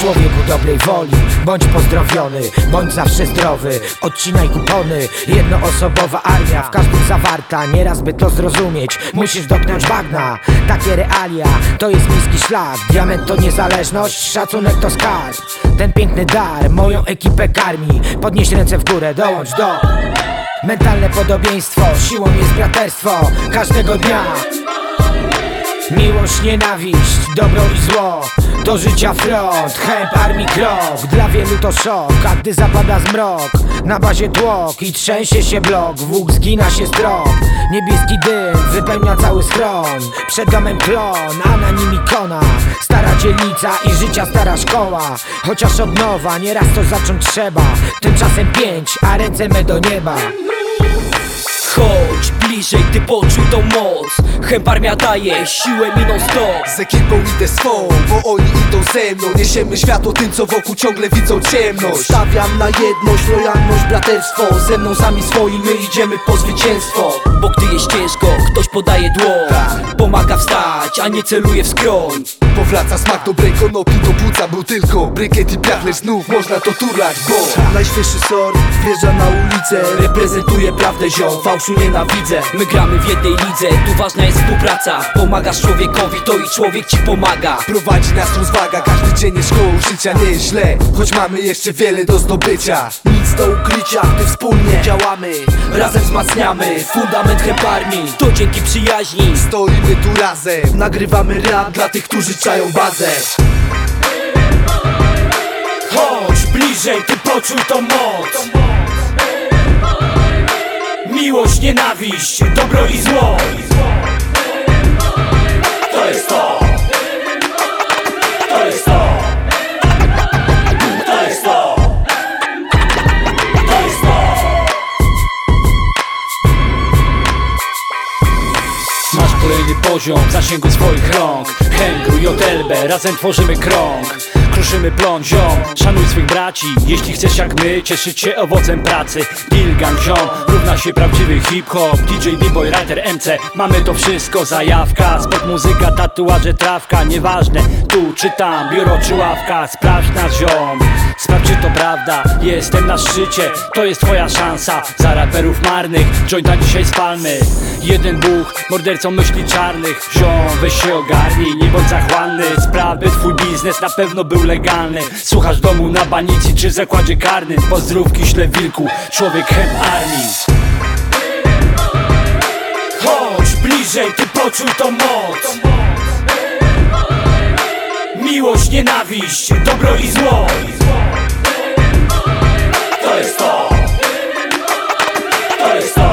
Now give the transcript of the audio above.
Człowieku dobrej woli, bądź pozdrowiony Bądź zawsze zdrowy, odcinaj kupony Jednoosobowa armia, w każdym zawarta Nieraz by to zrozumieć, musisz dotknąć bagna Takie realia, to jest niski szlak Diament to niezależność, szacunek to skarb. Ten piękny dar, moją ekipę karmi. Podnieś ręce w górę, dołącz do Mentalne podobieństwo, siłą jest braterstwo Każdego dnia Miłość, nienawiść, dobro i zło. Do życia front, chęb armii krok. Dla wielu to szok, a gdy zapada zmrok Na bazie tłok i trzęsie się blok. Włók zgina się strop Niebieski dym wypełnia cały schron Przed domem klon, a na nim ikona. Stara dzielnica i życia stara szkoła. Chociaż od nowa, nieraz to zacząć trzeba. Tymczasem pięć, a ręce me do nieba. Chodź bliżej, ty poczuj tą moc. Chęb armia daje siłę miną stop. Z ekipą idę swą, bo oni idą ze mną. Niesiemy światło tym, co wokół ciągle widzą ciemność. Stawiam na jedność, lojalność, braterstwo. Ze mną sami swoim, my idziemy po zwycięstwo. Bo gdy jest ciężko, ktoś podaje dłoń. Pomaga wstać, a nie celuje w skroń. Powraca smak dobrej konopi do płuca Był tylko brykiet i piach, znów. Można to turlać Bo Najświeższy sort wjeżdża na ulicę. Reprezentuje prawdę ziom, fałszu nienawidzę My gramy w jednej lidze, tu ważna jest współpraca. Pomagasz człowiekowi, to i człowiek ci pomaga. Prowadzi nas rozwaga Każdy dzień jest szkołą życia, nie jest źle Choć mamy jeszcze wiele do zdobycia. Nic do ukrycia, gdy wspólnie działamy Razem wzmacniamy fundament heparmii To dzięki przyjaźni. Stoimy tu razem Nagrywamy rap dla tych, którzy czają bazę. Chodź bliżej, ty poczuj tą moc Miłość, nienawiść, dobro i zło kolejny poziom zasięgu swoich rąk. Hengru, Jotelbe, razem tworzymy krąg. Kruszymy plon, ziom, szanuj swych braci. Jeśli chcesz jak my, cieszyć się owocem pracy. Gilgang, ziom, równa się prawdziwy hip-hop. DJ, b-boy, writer, MC Mamy to wszystko, zajawka. Sport, muzyka, tatuaże, trawka. Nieważne, tu czy tam, biuro czy ławka. Sprawdź nas, ziom Sprawdź czy to prawda, jestem na szczycie To jest twoja szansa, za raperów marnych Jointa dzisiaj spalmy. Jeden buch, mordercą myśli czarnych. Ziom, weź się ogarnij, nie bądź zachłanny. Sprawy, twój biznes na pewno był legalny. Słuchasz domu na banicji czy w zakładzie karnym. Pozdrówki śle wilku, człowiek chęb armii. Chodź bliżej, ty poczuj tą moc. Miłość, nienawiść, dobro i zło to jest to To jest to